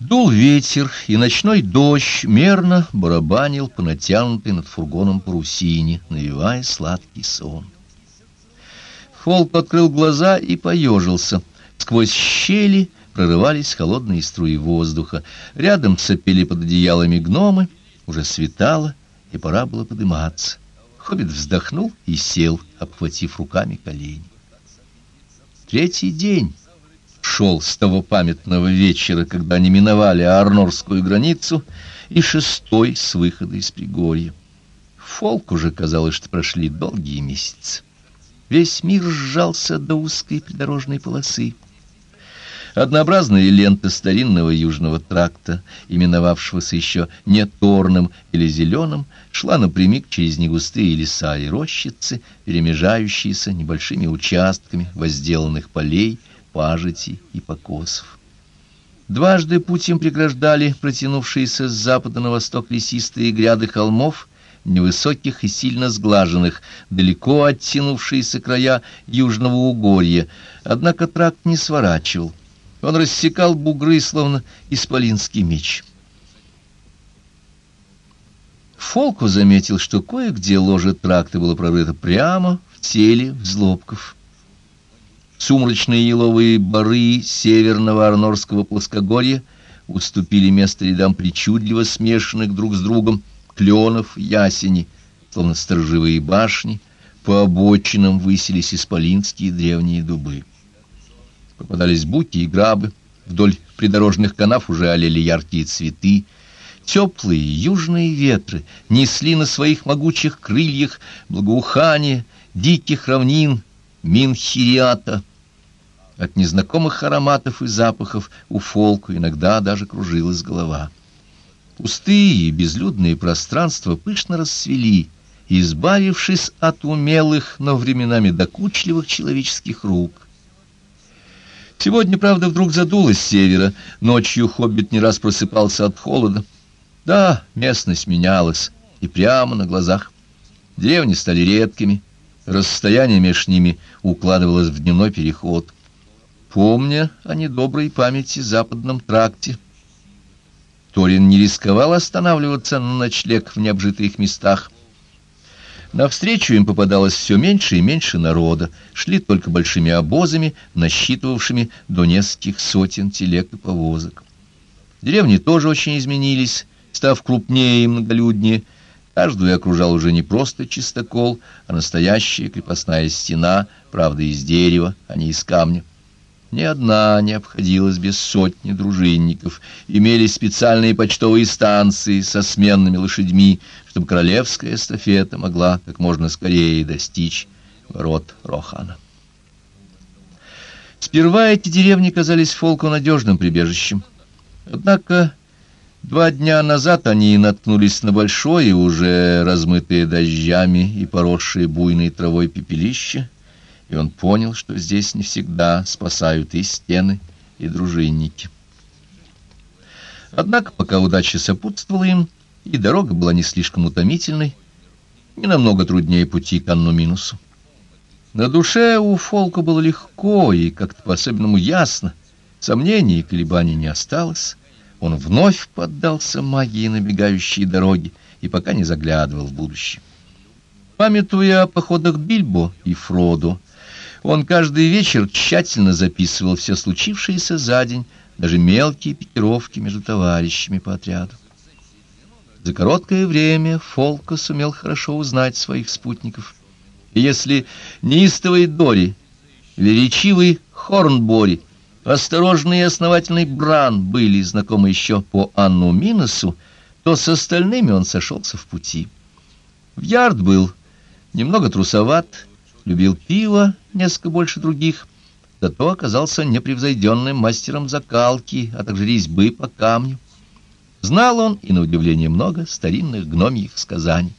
Дул ветер, и ночной дождь мерно барабанил по натянутой над фургоном парусине, навевая сладкий сон. Фолк открыл глаза и поежился. Сквозь щели прорывались холодные струи воздуха. Рядом сопели под одеялами гномы. Уже светало, и пора было подниматься. Хоббит вздохнул и сел, обхватив руками колени. Третий день шел с того памятного вечера, когда они миновали Арнорскую границу, и шестой с выхода из Пригорья. Фолк уже казалось, что прошли долгие месяцы. Весь мир сжался до узкой придорожной полосы. Однообразная лента старинного южного тракта, именовавшегося еще не Торным или Зеленым, шла напрямик через негустые леса и рощицы, перемежающиеся небольшими участками возделанных полей, пажитей и покосов. Дважды путь им преграждали протянувшиеся с запада на восток лесистые гряды холмов, невысоких и сильно сглаженных, далеко оттянувшиеся края южного угорья, однако тракт не сворачивал. Он рассекал бугры, словно исполинский меч. Фолку заметил, что кое-где ложе тракта было прорыто прямо в теле взлобков. Сумрачные еловые бары северного Арнорского плоскогорья уступили место рядам причудливо смешанных друг с другом кленов, ясени, словно сторожевые башни, по обочинам высились исполинские древние дубы. Попадались буки и грабы, вдоль придорожных канав уже олели яркие цветы, Теплые южные ветры несли на своих могучих крыльях благоухание диких равнин Минхириата, от незнакомых ароматов и запахов у фолку иногда даже кружилась голова. Пустые безлюдные пространства пышно расцвели, избавившись от умелых, но временами докучливых человеческих рук. Сегодня, правда, вдруг задуло с севера, ночью хоббит не раз просыпался от холода. Да, местность менялась, и прямо на глазах. Деревни стали редкими, расстояние между ними укладывалось в дневной переход — помня о недоброй памяти западном тракте. Торин не рисковал останавливаться на ночлег в необжитых местах. Навстречу им попадалось все меньше и меньше народа, шли только большими обозами, насчитывавшими до нескольких сотен телег и повозок. Деревни тоже очень изменились, став крупнее и многолюднее. Каждую окружал уже не просто чистокол, а настоящая крепостная стена, правда, из дерева, а не из камня. Ни одна не обходилась без сотни дружинников. Имелись специальные почтовые станции со сменными лошадьми, чтобы королевская эстафета могла как можно скорее достичь ворот Рохана. Сперва эти деревни казались Фолку надежным прибежищем. Однако два дня назад они наткнулись на большое, уже размытое дождями и поросшее буйной травой пепелище, и он понял, что здесь не всегда спасают и стены, и дружинники. Однако, пока удача сопутствовала им, и дорога была не слишком утомительной, не намного труднее пути к Анну-Минусу. На душе у Фолка было легко и как-то по-особенному ясно. Сомнений и колебаний не осталось. Он вновь поддался магии набегающей дороги и пока не заглядывал в будущее. Памятуя о походах Бильбо и Фродо, он каждый вечер тщательно записывал все случившееся за день, даже мелкие пикировки между товарищами по отряду. За короткое время Фолка сумел хорошо узнать своих спутников. И если неистовый Дори или речивый Хорнбори, осторожный и основательный Бран были знакомы еще по Анну Миносу, то с остальными он сошелся в пути. В Ярд был немного трусоват, любил пиво несколько больше других, зато оказался непревзойденным мастером закалки, а также резьбы по камню. Знал он, и на удивление много, старинных гномьих сказаний.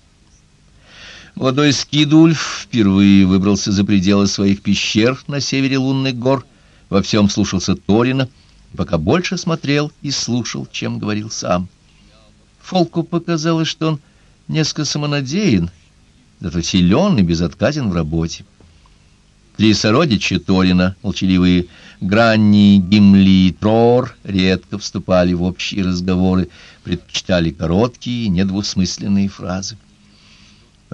Молодой Скидульф впервые выбрался за пределы своих пещер на севере лунных гор, во всем слушался Торина, пока больше смотрел и слушал, чем говорил сам. Фолку показалось, что он несколько самонадеян, зато силен и безотказен в работе. Три сородича Торина, молчаливые Гранни, Гимли и Трор, редко вступали в общие разговоры, предпочитали короткие, недвусмысленные фразы.